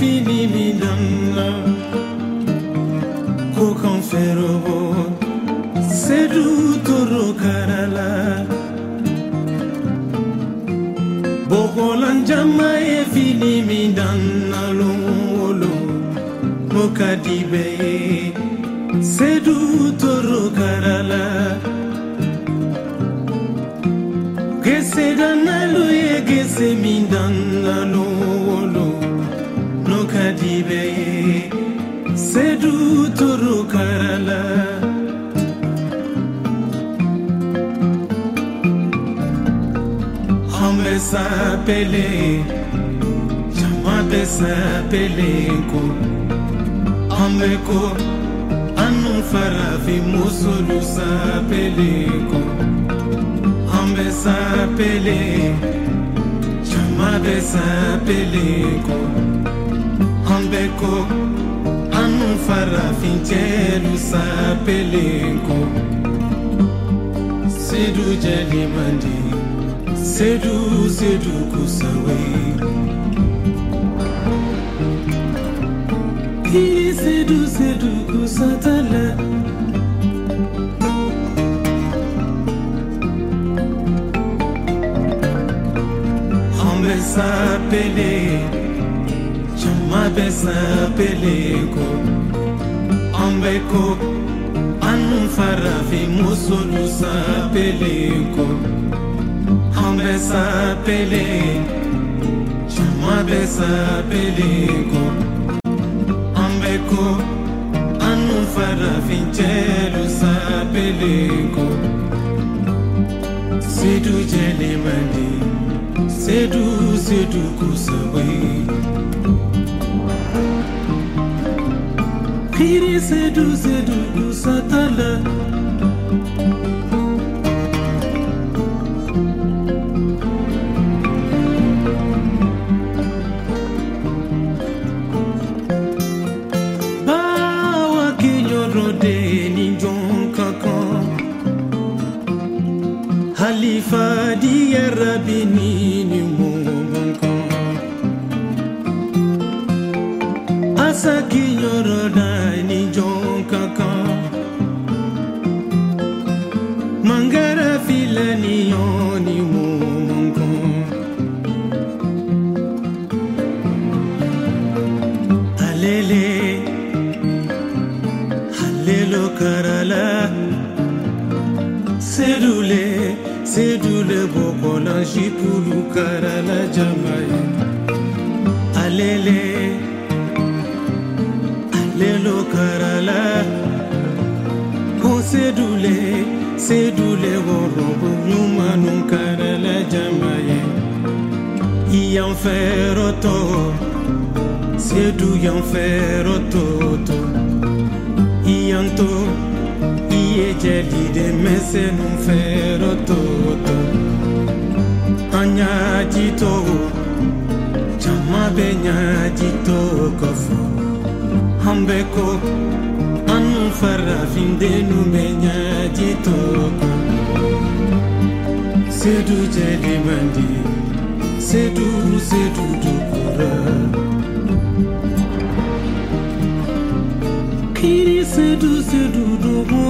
fini mi dam la ko kan fero bo neler. Bokolan jamaye fini midan alumulu Mukadibe sedu toru karala. Gese danalu ye gese midan alumulu me s'appeler, j'aimerais s'appeler ko. Ambe ko, anu farafi musulu s'appeler ko. Ambe s'appeler, j'aimerais s'appeler ko. Ambe ko, anu farafi jelu s'appeler ko. Sidu jeli mandi. Sedu sedu kusawe. Sedu sedu kusatala. Sapele Chama be sapele ko. Hambe ko anu farafi musulu sapele ko Hambe sapele Chama ko Hambe ko anu farafi jelu sapele ko Sedu jeli mandi Sedu sedu kusawe Kiri sedu sedu kusatala kinyoro de ni jon kankan Halifa di rabini ni Asa kinyoro da ni Sedule Sedule bokola shipulu karala jamaye Alele Allelo karala Ko sedule Sedule worobo nyumanu karala jamaye Iyan feroto Sedu yan feroto Iyanto Kie gelide mesenum fero toto Anya jito Chama benya jito kofu Hambeko Anu fara findenu benya jito Sedu jadi bandi Sedu sedu dukura. Kiri sedu sedu dukura.